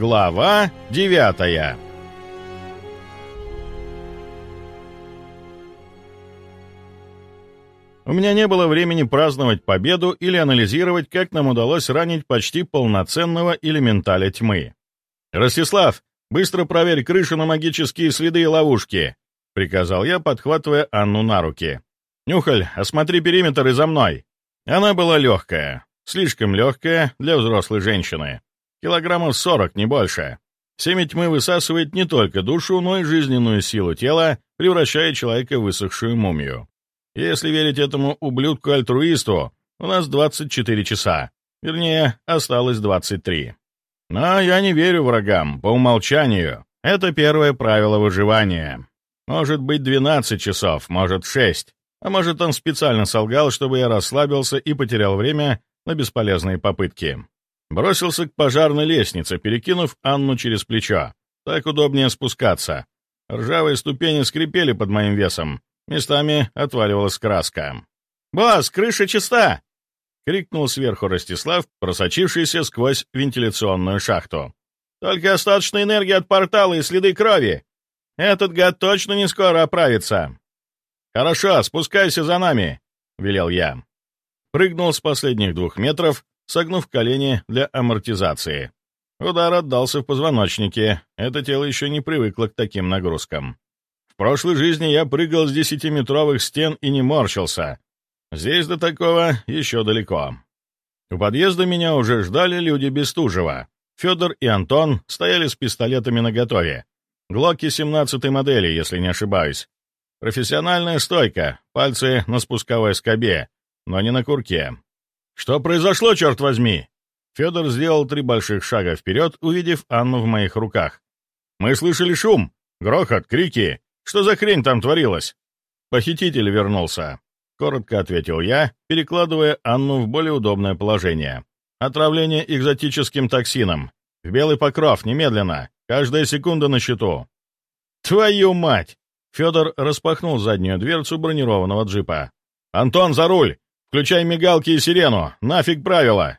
Глава девятая У меня не было времени праздновать победу или анализировать, как нам удалось ранить почти полноценного элементаля тьмы. «Ростислав, быстро проверь крышу на магические следы и ловушки», — приказал я, подхватывая Анну на руки. «Нюхаль, осмотри периметр и за мной». Она была легкая, слишком легкая для взрослой женщины. Килограммов сорок, не больше. Семя тьмы высасывает не только душу, но и жизненную силу тела, превращая человека в высохшую мумию. Если верить этому ублюдку-альтруисту, у нас 24 часа. Вернее, осталось 23. Но я не верю врагам, по умолчанию. Это первое правило выживания. Может быть 12 часов, может 6. А может он специально солгал, чтобы я расслабился и потерял время на бесполезные попытки. Бросился к пожарной лестнице, перекинув Анну через плечо. Так удобнее спускаться. Ржавые ступени скрипели под моим весом. Местами отваливалась краска. «Босс, крыша чиста!» — крикнул сверху Ростислав, просочившийся сквозь вентиляционную шахту. «Только остаточная энергия от портала и следы крови. Этот гад точно не скоро оправится». «Хорошо, спускайся за нами», — велел я. Прыгнул с последних двух метров, согнув колени для амортизации. Удар отдался в позвоночнике, это тело еще не привыкло к таким нагрузкам. В прошлой жизни я прыгал с десятиметровых стен и не морщился. Здесь до такого еще далеко. У подъезда меня уже ждали люди Бестужева. Федор и Антон стояли с пистолетами наготове. Глоки 17 модели, если не ошибаюсь. Профессиональная стойка, пальцы на спусковой скобе, но не на курке. «Что произошло, черт возьми?» Федор сделал три больших шага вперед, увидев Анну в моих руках. «Мы слышали шум, грохот, крики. Что за хрень там творилась?» «Похититель вернулся», — коротко ответил я, перекладывая Анну в более удобное положение. «Отравление экзотическим токсином. В белый покров, немедленно. Каждая секунда на счету». «Твою мать!» Федор распахнул заднюю дверцу бронированного джипа. «Антон, за руль! Включай мигалки и сирену! Нафиг правила!»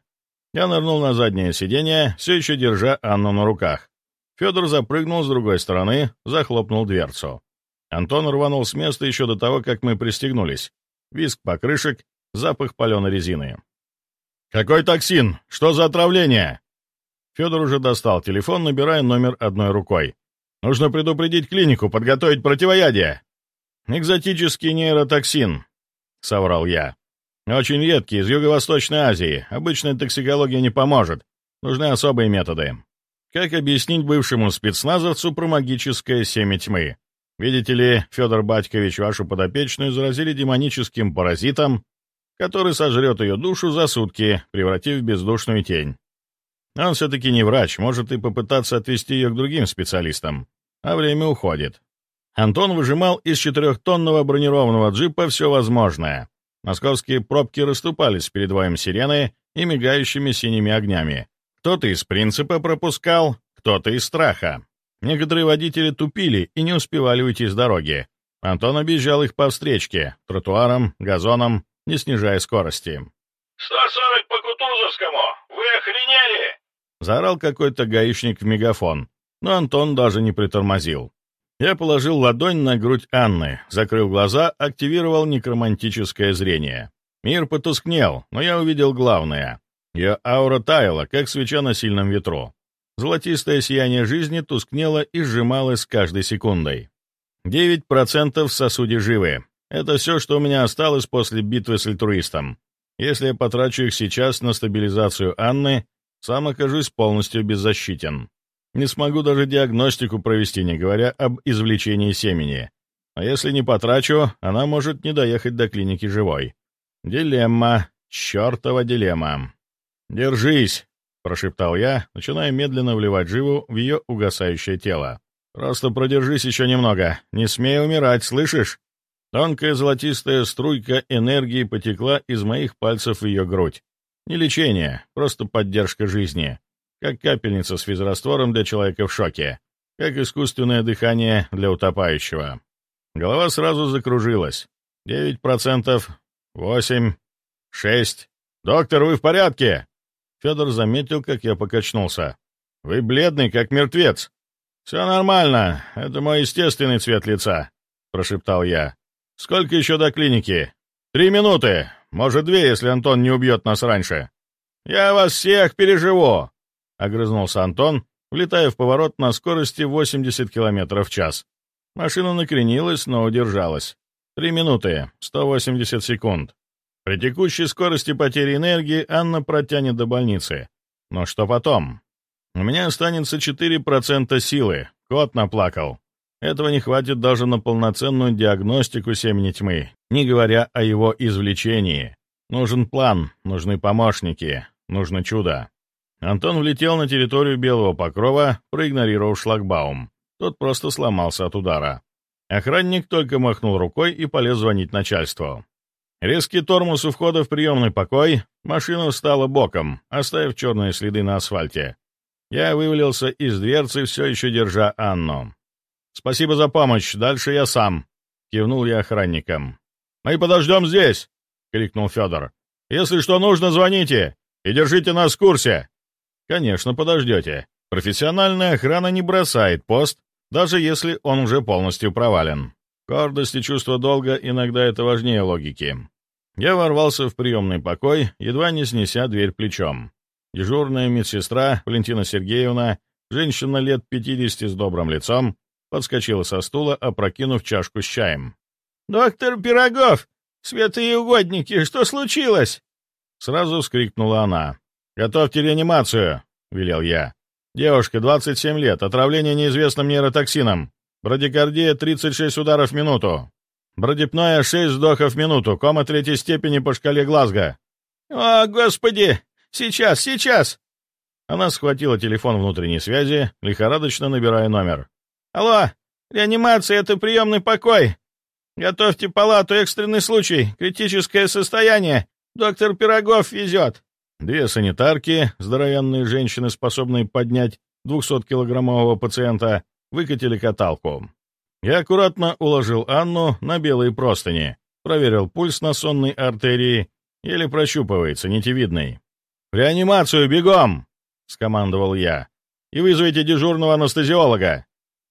Я нырнул на заднее сиденье, все еще держа Анну на руках. Федор запрыгнул с другой стороны, захлопнул дверцу. Антон рванул с места еще до того, как мы пристегнулись. Виск покрышек, запах паленой резины. «Какой токсин? Что за отравление?» Федор уже достал телефон, набирая номер одной рукой. «Нужно предупредить клинику, подготовить противоядие». «Экзотический нейротоксин», — соврал я. Очень редкий, из Юго-Восточной Азии. Обычная токсикология не поможет. Нужны особые методы. Как объяснить бывшему спецназовцу про магическое семя тьмы? Видите ли, Федор Батькович, вашу подопечную заразили демоническим паразитом, который сожрет ее душу за сутки, превратив в бездушную тень. Он все-таки не врач, может и попытаться отвести ее к другим специалистам. А время уходит. Антон выжимал из четырехтонного бронированного джипа все возможное, Московские пробки расступались перед воем сирены и мигающими синими огнями. Кто-то из принципа пропускал, кто-то из страха. Некоторые водители тупили и не успевали уйти с дороги. Антон объезжал их по встречке, тротуарам, газонам, не снижая скорости. «140 по Кутузовскому! Вы охренели?» Заорал какой-то гаишник в мегафон, но Антон даже не притормозил. Я положил ладонь на грудь Анны, закрыл глаза, активировал некромантическое зрение. Мир потускнел, но я увидел главное. Ее аура таяла, как свеча на сильном ветру. Золотистое сияние жизни тускнело и сжималось с каждой секундой. 9% в сосуде живы. Это все, что у меня осталось после битвы с альтруистом. Если я потрачу их сейчас на стабилизацию Анны, сам окажусь полностью беззащитен. Не смогу даже диагностику провести, не говоря об извлечении семени. А если не потрачу, она может не доехать до клиники живой. Дилемма. Чёртова дилемма. «Держись!» — прошептал я, начиная медленно вливать живу в ее угасающее тело. «Просто продержись еще немного. Не смей умирать, слышишь?» Тонкая золотистая струйка энергии потекла из моих пальцев в ее грудь. Не лечение, просто поддержка жизни как капельница с физраствором для человека в шоке, как искусственное дыхание для утопающего. Голова сразу закружилась. Девять процентов, восемь, шесть. «Доктор, вы в порядке?» Федор заметил, как я покачнулся. Вы бледный, как мертвец». «Все нормально, это мой естественный цвет лица», — прошептал я. «Сколько еще до клиники?» «Три минуты, может, две, если Антон не убьет нас раньше». «Я вас всех переживу!» — огрызнулся Антон, влетая в поворот на скорости 80 км в час. Машина накренилась, но удержалась. Три минуты, 180 секунд. При текущей скорости потери энергии Анна протянет до больницы. Но что потом? У меня останется 4% силы. Кот наплакал. Этого не хватит даже на полноценную диагностику семени тьмы, не говоря о его извлечении. Нужен план, нужны помощники, нужно чудо. Антон влетел на территорию Белого Покрова, проигнорировав шлагбаум. Тот просто сломался от удара. Охранник только махнул рукой и полез звонить начальству. Резкий тормоз у входа в приемный покой, машина встала боком, оставив черные следы на асфальте. Я вывалился из дверцы, все еще держа Анну. «Спасибо за помощь, дальше я сам», — кивнул я охранникам. «Мы подождем здесь!» — крикнул Федор. «Если что нужно, звоните и держите нас в курсе!» «Конечно, подождете. Профессиональная охрана не бросает пост, даже если он уже полностью провален. Гордость и чувство долга иногда это важнее логики. Я ворвался в приемный покой, едва не снеся дверь плечом. Дежурная медсестра Валентина Сергеевна, женщина лет 50 с добрым лицом, подскочила со стула, опрокинув чашку с чаем. «Доктор Пирогов! Святые угодники, что случилось?» Сразу вскрикнула она. «Готовьте реанимацию!» — велел я. «Девушка, 27 лет, отравление неизвестным нейротоксином. Брадикардия 36 ударов в минуту. Бродипноя 6 вдохов в минуту, кома третьей степени по шкале Глазго». «О, Господи! Сейчас, сейчас!» Она схватила телефон внутренней связи, лихорадочно набирая номер. «Алло! Реанимация — это приемный покой! Готовьте палату, экстренный случай, критическое состояние! Доктор Пирогов везет!» Две санитарки, здоровенные женщины, способные поднять 200-килограммового пациента, выкатили каталку. Я аккуратно уложил Анну на белые простыни, проверил пульс на сонной артерии, еле прощупывается, нитевидный. «Реанимацию, бегом!» — скомандовал я. «И вызовите дежурного анестезиолога!»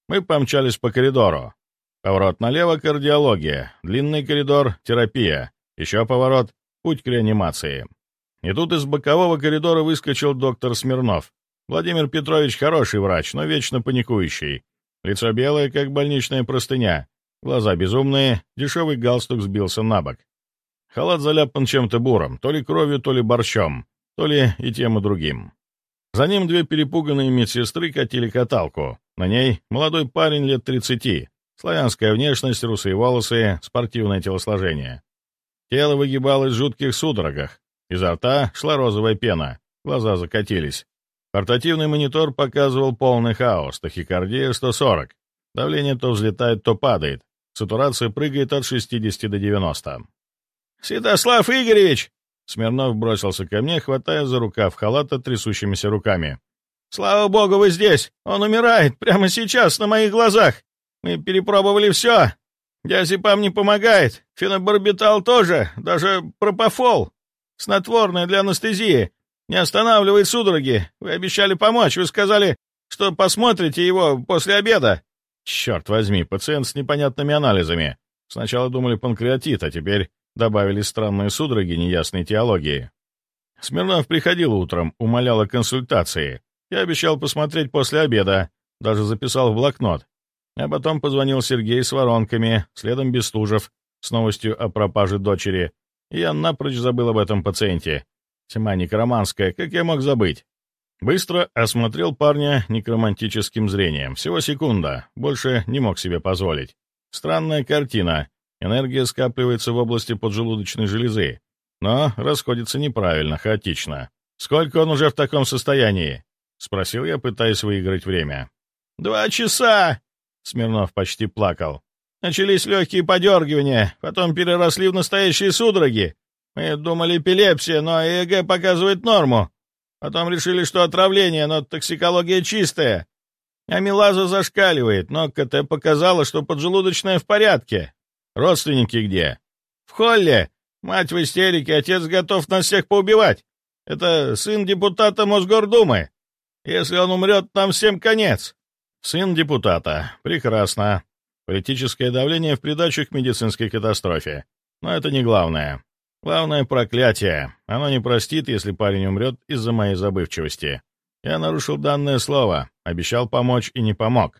Мы помчались по коридору. Поворот налево — кардиология, длинный коридор — терапия, еще поворот — путь к реанимации. И тут из бокового коридора выскочил доктор Смирнов. Владимир Петрович хороший врач, но вечно паникующий. Лицо белое, как больничная простыня, глаза безумные, дешевый галстук сбился на бок. Халат заляпан чем-то буром, то ли кровью, то ли борщом, то ли и тем, и другим. За ним две перепуганные медсестры катили каталку. На ней молодой парень лет тридцати, славянская внешность, русые волосы, спортивное телосложение. Тело выгибалось в жутких судорогах. Изо рта шла розовая пена, глаза закатились. Портативный монитор показывал полный хаос, тахикардия 140. Давление то взлетает, то падает. Сатурация прыгает от 60 до 90. «Святослав Игоревич!» Смирнов бросился ко мне, хватая за рукав халата трясущимися руками. «Слава богу, вы здесь! Он умирает прямо сейчас, на моих глазах! Мы перепробовали все! Диазепам не помогает, фенобарбитал тоже, даже пропофол, снотворное для анестезии, не останавливает судороги. Вы обещали помочь, вы сказали, что посмотрите его после обеда». «Черт возьми, пациент с непонятными анализами. Сначала думали панкреатит, а теперь добавили странные судороги неясной теологии». Смирнов приходил утром, умолял о консультации. Я обещал посмотреть после обеда, даже записал в блокнот. А потом позвонил Сергей с воронками, следом Бестужев, с новостью о пропаже дочери. Я напрочь забыл об этом пациенте. Тьма некроманская, как я мог забыть? Быстро осмотрел парня некромантическим зрением. Всего секунда, больше не мог себе позволить. Странная картина. Энергия скапливается в области поджелудочной железы, но расходится неправильно, хаотично. «Сколько он уже в таком состоянии?» — спросил я, пытаясь выиграть время. «Два часа!» — Смирнов почти плакал. «Начались легкие подергивания, потом переросли в настоящие судороги. Мы думали эпилепсия, но ЭЭГ показывает норму. Потом решили, что отравление, но токсикология чистая. Амилаза зашкаливает, но КТ показало, что поджелудочная в порядке. Родственники где? В холле. Мать в истерике, отец готов нас всех поубивать. Это сын депутата Мосгордумы. Если он умрет, нам всем конец!» «Сын депутата. Прекрасно. Политическое давление в придачу к медицинской катастрофе. Но это не главное. Главное — проклятие. Оно не простит, если парень умрет из-за моей забывчивости. Я нарушил данное слово, обещал помочь и не помог.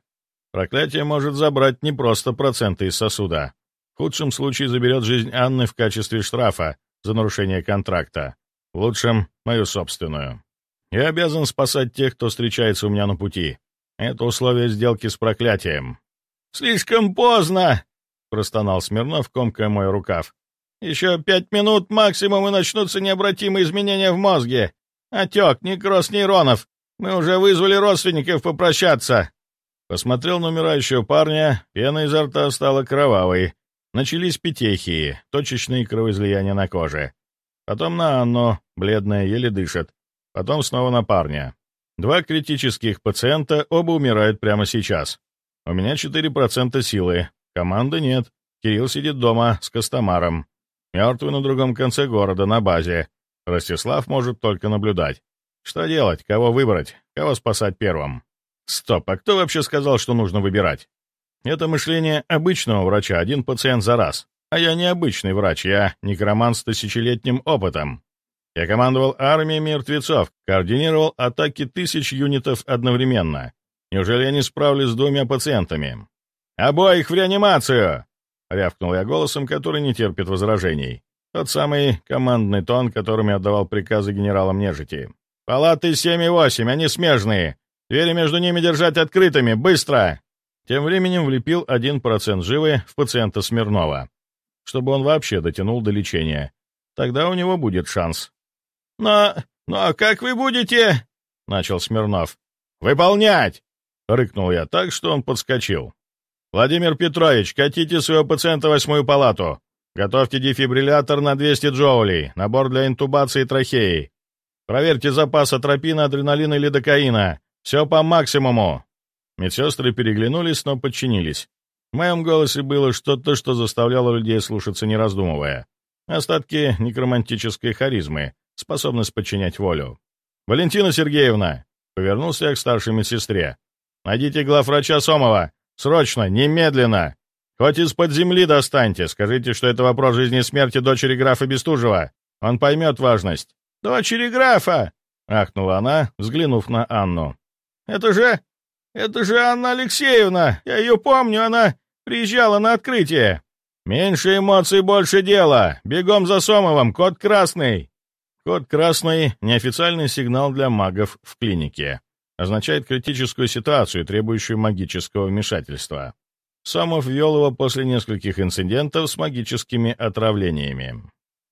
Проклятие может забрать не просто проценты из сосуда. В худшем случае заберет жизнь Анны в качестве штрафа за нарушение контракта. В лучшем — мою собственную. Я обязан спасать тех, кто встречается у меня на пути. Это условие сделки с проклятием. «Слишком поздно!» — простонал Смирнов, комкая мой рукав. «Еще пять минут максимум, и начнутся необратимые изменения в мозге. Отек, некроз нейронов. Мы уже вызвали родственников попрощаться». Посмотрел на умирающего парня, пена изо рта стала кровавой. Начались петехии, точечные кровоизлияния на коже. Потом на Анну, бледная, еле дышит. Потом снова на парня. Два критических пациента, оба умирают прямо сейчас. У меня 4% силы. Команды нет. Кирилл сидит дома с Костомаром. Мертвый на другом конце города, на базе. Ростислав может только наблюдать. Что делать? Кого выбрать? Кого спасать первым? Стоп, а кто вообще сказал, что нужно выбирать? Это мышление обычного врача, один пациент за раз. А я не обычный врач, я некромант с тысячелетним опытом. Я командовал армией мертвецов, координировал атаки тысяч юнитов одновременно. Неужели я не справлюсь с двумя пациентами? «Обоих в реанимацию!» — рявкнул я голосом, который не терпит возражений. Тот самый командный тон, которым я отдавал приказы генералам нежити. «Палаты 7 и 8, они смежные. Двери между ними держать открытыми, быстро!» Тем временем влепил один процент живы в пациента Смирнова, чтобы он вообще дотянул до лечения. Тогда у него будет шанс. «Но... но как вы будете...» — начал Смирнов. «Выполнять!» — рыкнул я так, что он подскочил. «Владимир Петрович, катите своего пациента в восьмую палату. Готовьте дефибриллятор на 200 джоулей, набор для интубации трахеи. Проверьте запас атропина, адреналина или докаина. Все по максимуму». Медсестры переглянулись, но подчинились. В моем голосе было что-то, что заставляло людей слушаться, не раздумывая. Остатки некромантической харизмы, способность подчинять волю. «Валентина Сергеевна!» — повернулся я к старшей медсестре. «Найдите главврача Сомова! Срочно! Немедленно! Хоть из-под земли достаньте! Скажите, что это вопрос жизни и смерти дочери графа Бестужева! Он поймет важность!» «Дочери графа!» — ахнула она, взглянув на Анну. «Это же... это же Анна Алексеевна! Я ее помню, она приезжала на открытие!» «Меньше эмоций, больше дела! Бегом за Сомовым, код красный!» Код «Красный» — неофициальный сигнал для магов в клинике. Означает критическую ситуацию, требующую магического вмешательства. Сомов ввел его после нескольких инцидентов с магическими отравлениями.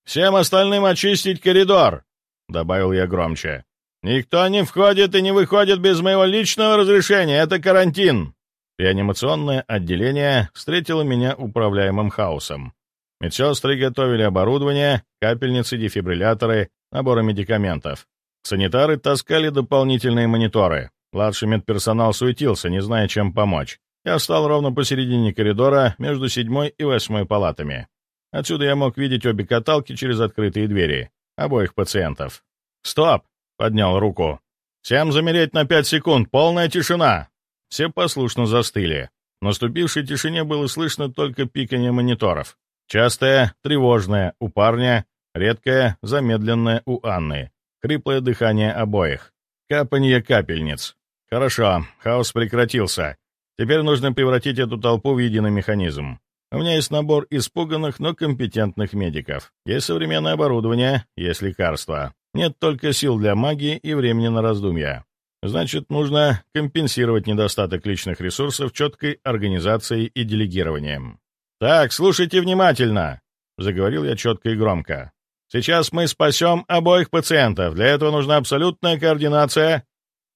«Всем остальным очистить коридор!» — добавил я громче. «Никто не входит и не выходит без моего личного разрешения. Это карантин!» Реанимационное отделение встретило меня управляемым хаосом. Медсестры готовили оборудование, капельницы, дефибрилляторы, наборы медикаментов. Санитары таскали дополнительные мониторы. Младший медперсонал суетился, не зная, чем помочь. Я встал ровно посередине коридора между седьмой и восьмой палатами. Отсюда я мог видеть обе каталки через открытые двери, обоих пациентов. «Стоп!» — поднял руку. «Всем замереть на пять секунд, полная тишина!» Все послушно застыли. В наступившей тишине было слышно только пиканье мониторов. Частое, тревожное у парня, редкое, замедленное у Анны. Хриплое дыхание обоих. Капанье капельниц. Хорошо, хаос прекратился. Теперь нужно превратить эту толпу в единый механизм. У меня есть набор испуганных, но компетентных медиков. Есть современное оборудование, есть лекарства. Нет только сил для магии и времени на раздумья. Значит, нужно компенсировать недостаток личных ресурсов четкой организацией и делегированием. «Так, слушайте внимательно!» — заговорил я четко и громко. «Сейчас мы спасем обоих пациентов. Для этого нужна абсолютная координация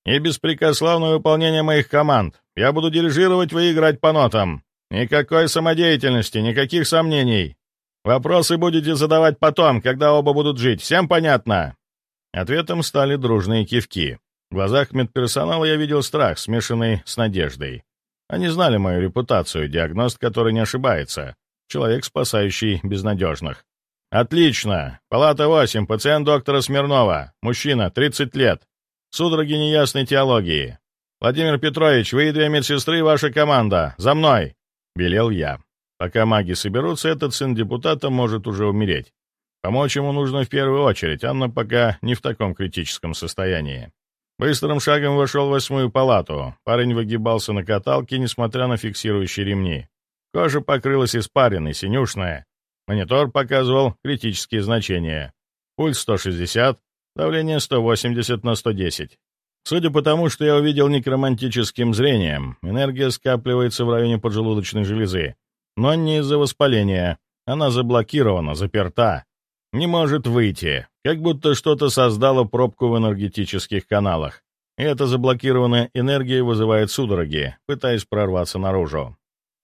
и беспрекословное выполнение моих команд. Я буду дирижировать, вы по нотам. Никакой самодеятельности, никаких сомнений. Вопросы будете задавать потом, когда оба будут жить. Всем понятно?» Ответом стали дружные кивки. В глазах медперсонала я видел страх, смешанный с надеждой. Они знали мою репутацию, диагност, который не ошибается. Человек, спасающий безнадежных. «Отлично! Палата 8, пациент доктора Смирнова. Мужчина, 30 лет. Судороги неясной теологии. Владимир Петрович, вы и две медсестры, ваша команда. За мной!» — велел я. Пока маги соберутся, этот сын депутата может уже умереть. Помочь ему нужно в первую очередь, Анна пока не в таком критическом состоянии. Быстрым шагом вошел в восьмую палату. Парень выгибался на каталке, несмотря на фиксирующие ремни. Кожа покрылась испариной, синюшная. Монитор показывал критические значения. Пульс 160, давление 180 на 110. Судя по тому, что я увидел некромантическим зрением, энергия скапливается в районе поджелудочной железы. Но не из-за воспаления. Она заблокирована, заперта. Не может выйти. Как будто что-то создало пробку в энергетических каналах. И эта заблокированная энергия вызывает судороги, пытаясь прорваться наружу.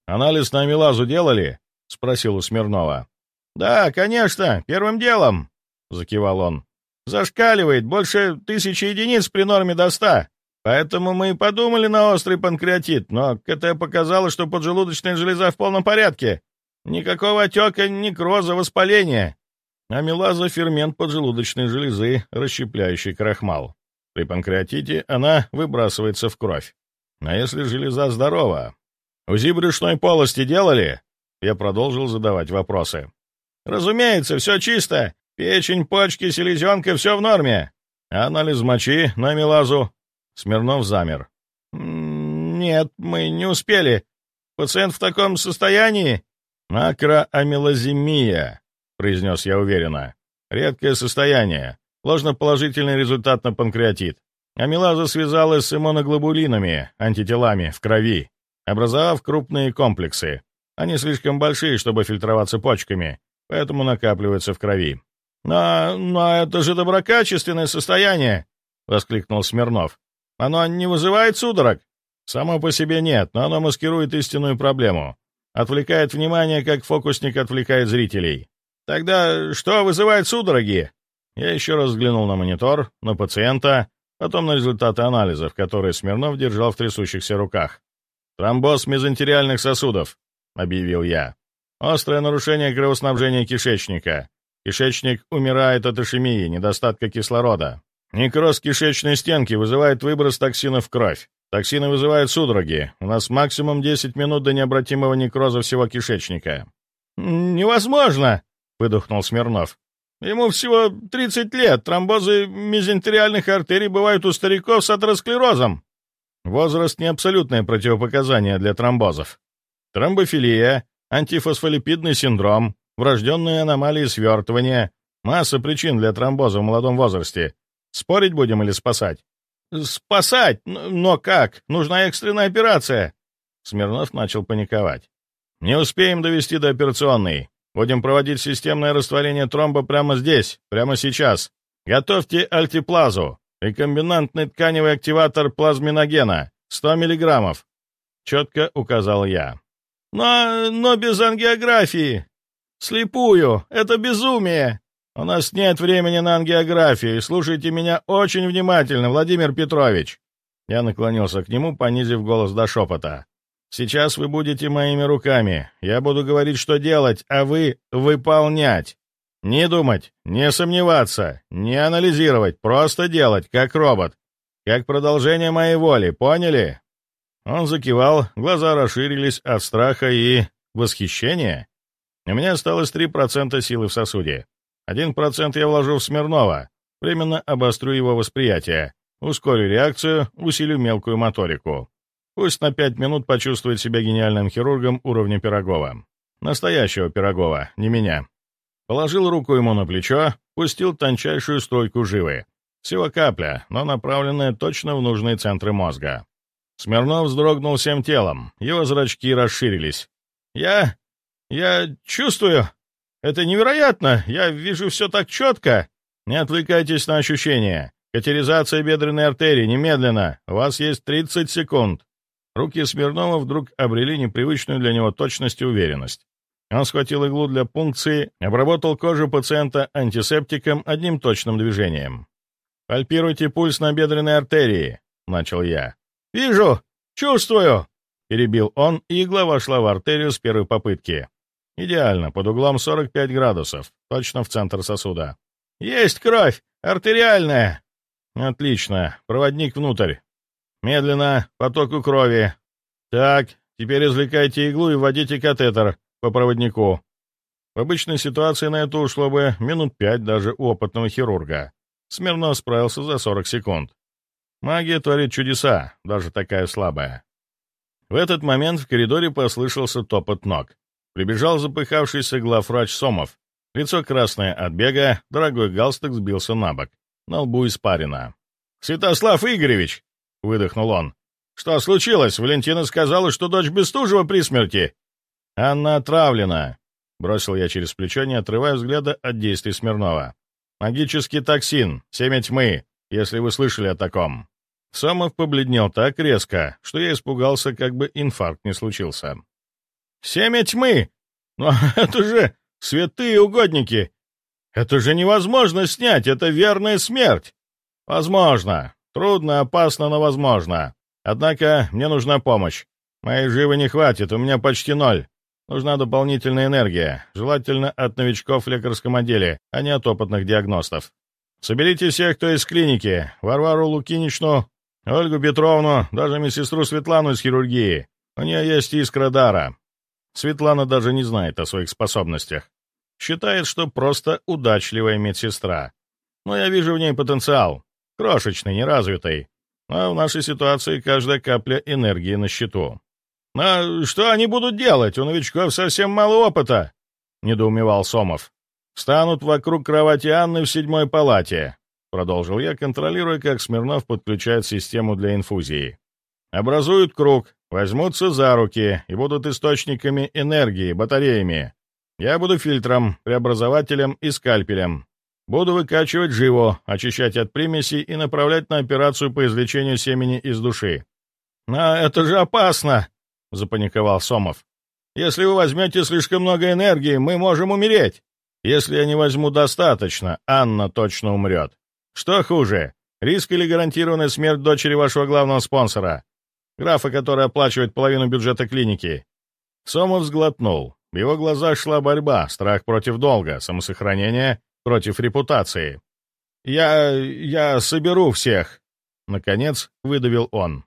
«Анализ на амилазу делали?» — спросил у Смирнова. «Да, конечно, первым делом», — закивал он. Зашкаливает больше тысячи единиц при норме до ста. Поэтому мы и подумали на острый панкреатит, но КТ показало, что поджелудочная железа в полном порядке. Никакого отека, некроза, воспаления. Амилаза — фермент поджелудочной железы, расщепляющий крахмал. При панкреатите она выбрасывается в кровь. А если железа здорова? УЗИ брюшной полости делали? Я продолжил задавать вопросы. «Разумеется, все чисто. Печень, почки, селезенка — все в норме. Анализ мочи на мелазу. Смирнов замер. «Нет, мы не успели. Пациент в таком состоянии?» «Акроамилоземия», — произнес я уверенно. «Редкое состояние. Ложноположительный результат на панкреатит. Амилаза связалась с иммуноглобулинами, антителами, в крови, образовав крупные комплексы. Они слишком большие, чтобы фильтроваться почками, поэтому накапливаются в крови. «Но, но это же доброкачественное состояние!» — воскликнул Смирнов. «Оно не вызывает судорог?» «Само по себе нет, но оно маскирует истинную проблему. Отвлекает внимание, как фокусник отвлекает зрителей. Тогда что вызывает судороги?» Я еще раз взглянул на монитор, на пациента, потом на результаты анализов, которые Смирнов держал в трясущихся руках. «Тромбоз мезентериальных сосудов», — объявил я. «Острое нарушение кровоснабжения кишечника. Кишечник умирает от ишемии, недостатка кислорода. Некроз кишечной стенки вызывает выброс токсинов в кровь. Токсины вызывают судороги. У нас максимум 10 минут до необратимого некроза всего кишечника. «Невозможно!» — выдохнул Смирнов. «Ему всего 30 лет. Тромбозы мезентериальных артерий бывают у стариков с атеросклерозом». Возраст — не абсолютное противопоказание для тромбозов. Тромбофилия, антифосфолипидный синдром, врожденные аномалии свертывания, масса причин для тромбоза в молодом возрасте. Спорить будем или спасать? «Спасать? Но как? Нужна экстренная операция!» Смирнов начал паниковать. «Не успеем довести до операционной. Будем проводить системное растворение тромба прямо здесь, прямо сейчас. Готовьте альтиплазу, рекомбинантный тканевый активатор плазминогена, 100 миллиграммов», — четко указал я. «Но, но без ангиографии», «Слепую! Это безумие! У нас нет времени на ангиографию, слушайте меня очень внимательно, Владимир Петрович!» Я наклонился к нему, понизив голос до шепота. «Сейчас вы будете моими руками. Я буду говорить, что делать, а вы — выполнять. Не думать, не сомневаться, не анализировать, просто делать, как робот. Как продолжение моей воли, поняли?» Он закивал, глаза расширились от страха и восхищения. У меня осталось 3% силы в сосуде. 1% я вложу в Смирнова. Временно обострю его восприятие. Ускорю реакцию, усилю мелкую моторику. Пусть на 5 минут почувствует себя гениальным хирургом уровня Пирогова. Настоящего Пирогова, не меня. Положил руку ему на плечо, пустил тончайшую стойку живы. Всего капля, но направленная точно в нужные центры мозга. Смирнов вздрогнул всем телом, его зрачки расширились. «Я... «Я чувствую. Это невероятно. Я вижу все так четко. Не отвлекайтесь на ощущения. Катеризация бедренной артерии. Немедленно. У вас есть 30 секунд». Руки Смирнова вдруг обрели непривычную для него точность и уверенность. Он схватил иглу для пункции, обработал кожу пациента антисептиком одним точным движением. «Пальпируйте пульс на бедренной артерии», — начал я. «Вижу! Чувствую!» — перебил он, и игла вошла в артерию с первой попытки. Идеально, под углом 45 градусов, точно в центр сосуда. «Есть кровь! Артериальная!» Отлично. Проводник внутрь. Медленно, потоку крови. Так, теперь извлекайте иглу и вводите катетер по проводнику. В обычной ситуации на это ушло бы минут пять даже у опытного хирурга. Смирнов справился за 40 секунд. Магия творит чудеса, даже такая слабая. В этот момент в коридоре послышался топот ног. Прибежал запыхавшийся главврач Сомов. Лицо красное от бега, дорогой галстук сбился на бок. На лбу испарина. «Святослав Игоревич!» — выдохнул он. «Что случилось? Валентина сказала, что дочь Бестужева при смерти». «Анна отравлена», — бросил я через плечо, не отрывая взгляда от действий Смирнова. «Магический токсин, семя тьмы, если вы слышали о таком». Сомов побледнел так резко, что я испугался, как бы инфаркт не случился. «Семя тьмы! Но это же святые угодники! Это же невозможно снять, это верная смерть!» «Возможно. Трудно, опасно, но возможно. Однако мне нужна помощь. Моей живы не хватит, у меня почти ноль. Нужна дополнительная энергия, желательно от новичков в лекарском отделе, а не от опытных диагностов. Соберите всех, кто из клиники, Варвару Лукиничну, Ольгу Петровну, даже медсестру Светлану из хирургии. У нее есть искра дара. Светлана даже не знает о своих способностях. Считает, что просто удачливая медсестра. Но я вижу в ней потенциал. Крошечный, неразвитый. А в нашей ситуации каждая капля энергии на счету. «А что они будут делать? У новичков совсем мало опыта!» — недоумевал Сомов. «Станут вокруг кровати Анны в седьмой палате», — продолжил я, контролируя, как Смирнов подключает систему для инфузии. «Образуют круг, возьмутся за руки и будут источниками энергии, батареями. Я буду фильтром, преобразователем и скальпелем. Буду выкачивать живо, очищать от примесей и направлять на операцию по извлечению семени из души. «А это же опасно!» — запаниковал Сомов. «Если вы возьмете слишком много энергии, мы можем умереть. Если я не возьму достаточно, Анна точно умрет. Что хуже, риск или гарантированная смерть дочери вашего главного спонсора? Графа, который оплачивает половину бюджета клиники». Сомов сглотнул. В его глазах шла борьба, страх против долга, самосохранение против репутации. «Я... я соберу всех!» Наконец выдавил он.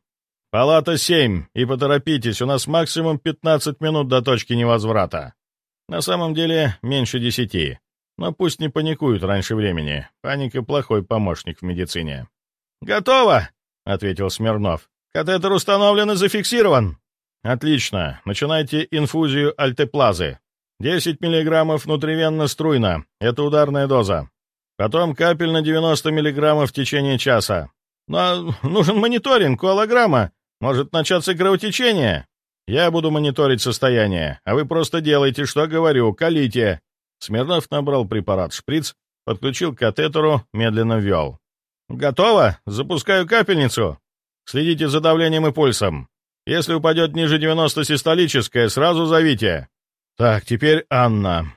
«Палата семь, и поторопитесь, у нас максимум 15 минут до точки невозврата. На самом деле меньше десяти, но пусть не паникуют раньше времени. Паника — плохой помощник в медицине». «Готово!» — ответил Смирнов. «Катетер установлен и зафиксирован». «Отлично. Начинайте инфузию альтеплазы. 10 миллиграммов внутривенно-струйно. Это ударная доза. Потом капель на 90 миллиграммов в течение часа. Но нужен мониторинг, коалограмма. Может начаться кровотечение. Я буду мониторить состояние, а вы просто делайте, что говорю, колите. Смирнов набрал препарат шприц, подключил к катетеру, медленно ввел. «Готово? Запускаю капельницу. Следите за давлением и пульсом. Если упадет ниже 90 систолическое, сразу зовите. Так, теперь Анна.